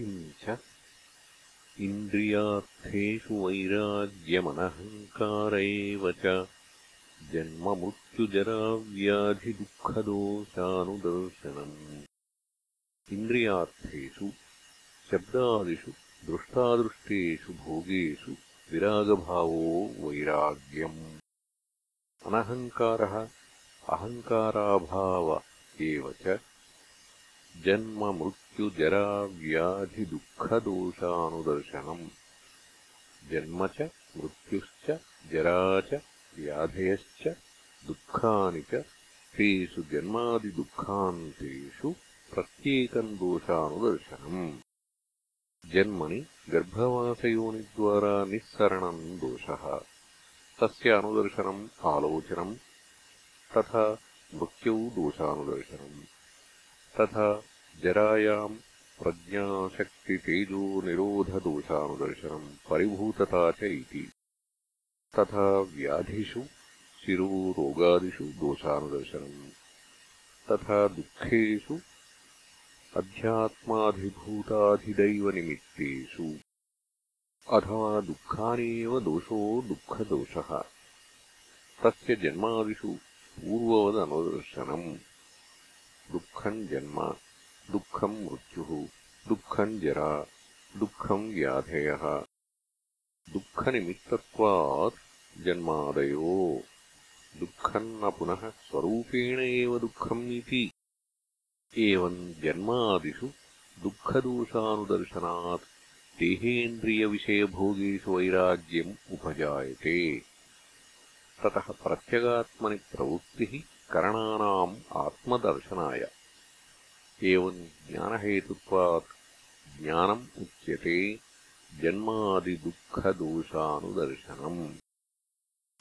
सिद्धिम् च इन्द्रियार्थेषु वैराग्यमनहङ्कार एव च जन्ममृत्युजराव्याधिदुःखदोषानुदर्शनम्। इन्द्रियार्थेषु शब्दादिषु दृष्टादृष्टेषु भोगेषु विरागभावो वैराग्यम्। अनहङ्कारः अहङ्काराभाव एव च जन्ममृत्युजराव्याधिदुःखदोषानुदर्शनम् जन्म च मृत्युश्च जरा च व्याधयश्च दुःखानि च तेषु जन्मादिदुःखान्तेषु प्रत्येकम् दोषानुदर्शनम्। जन्मनि गर्भवासयोनिद्वारा निःसरणम् दोषः। तस्य अनुदर्शनम् आलोचनम् तथा मृत्युौ दोषानुदर्शनम् तथा जरायाम् प्रज्ञाशक्तितेजोनिरोधदोषानुदर्शनम् परिभूतता च इति। तथा व्याधिषु शिरोरोगादिषु दोषानुदर्शनम्। तथा दुःखेषु अध्यात्माधिभूताधिदैवनिमित्तेषु। अथवा दुःखानि एव दोषो दुःखदोषः। तस्य जन्मादिषु पूर्ववदनुदर्शनम् दुःखम् जन्म दुःखम् मृत्युः दुःखम् जरा दुःखम् व्याधयः। दुःखनिमित्तत्वात् जन्मादयो। दुःखम् न पुनः स्वरूपेण एव दुःखम् इति। एवम् जन्मादिषु दुःखदोषानुदर्शनात् देहेन्द्रियविषयभोगेषु वैराग्यम् उपजायते। ततः प्रत्यगात्मनि प्रवृत्तिः करणानाम् आत्मदर्शनाय। एवम् ज्ञानहेतुत्वात् ज्ञानम् उच्यते जन्मादिदुःखदोषानुदर्शनम्